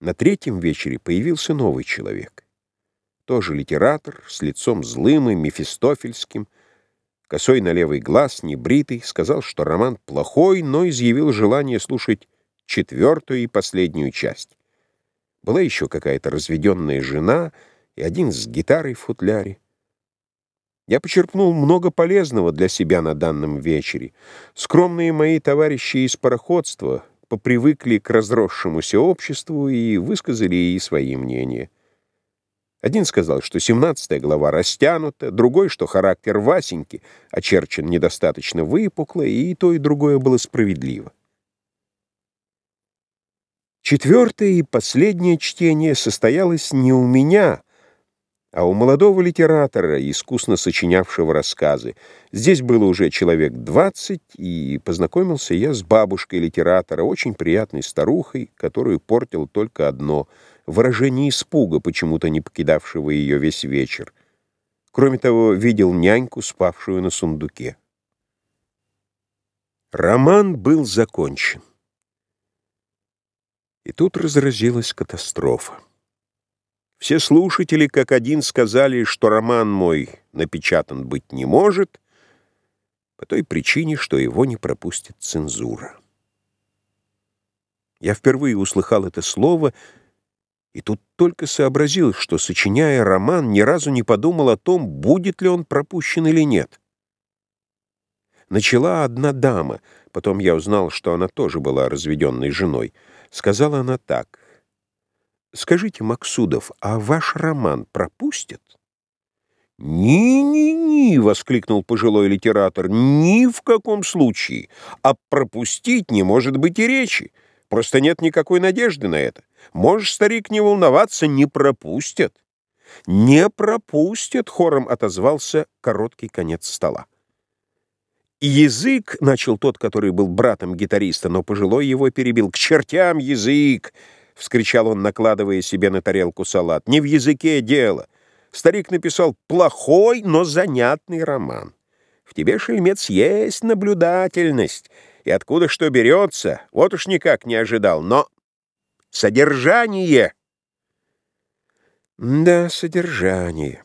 На третьем вечере появился новый человек. Тоже литератор, с лицом злым и мефистофельским, косой на левый глаз, небритый, сказал, что роман плохой, но изъявил желание слушать четвертую и последнюю часть. Была еще какая-то разведенная жена и один с гитарой в футляре. Я почерпнул много полезного для себя на данном вечере. Скромные мои товарищи из пароходства попривыкли к разросшемуся обществу и высказали и свои мнения. Один сказал, что 17 глава растянута, другой, что характер Васеньки очерчен недостаточно выпукло, и то, и другое было справедливо. Четвертое и последнее чтение состоялось не у меня, а у молодого литератора, искусно сочинявшего рассказы. Здесь было уже человек двадцать, и познакомился я с бабушкой литератора, очень приятной старухой, которую портил только одно — выражение испуга, почему-то не покидавшего ее весь вечер. Кроме того, видел няньку, спавшую на сундуке. Роман был закончен. И тут разразилась катастрофа. Все слушатели как один сказали, что роман мой напечатан быть не может, по той причине, что его не пропустит цензура. Я впервые услыхал это слово, и тут только сообразил, что, сочиняя роман, ни разу не подумал о том, будет ли он пропущен или нет. Начала одна дама, потом я узнал, что она тоже была разведенной женой. Сказала она так — Скажите, Максудов, а ваш роман пропустят? «Ни-ни-ни!» — воскликнул пожилой литератор. «Ни в каком случае! А пропустить не может быть и речи. Просто нет никакой надежды на это. Можешь, старик, не волноваться, не пропустят». «Не пропустят!» — хором отозвался короткий конец стола. «Язык!» — начал тот, который был братом гитариста, но пожилой его перебил. «К чертям язык! — вскричал он, накладывая себе на тарелку салат. «Не в языке дело. Старик написал плохой, но занятный роман. В тебе, шельмец, есть наблюдательность. И откуда что берется, вот уж никак не ожидал. Но содержание...» «Да, содержание».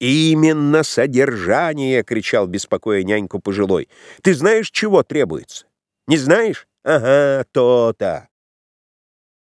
«Именно содержание!» — кричал, беспокоя няньку пожилой. «Ты знаешь, чего требуется? Не знаешь? Ага, то-то.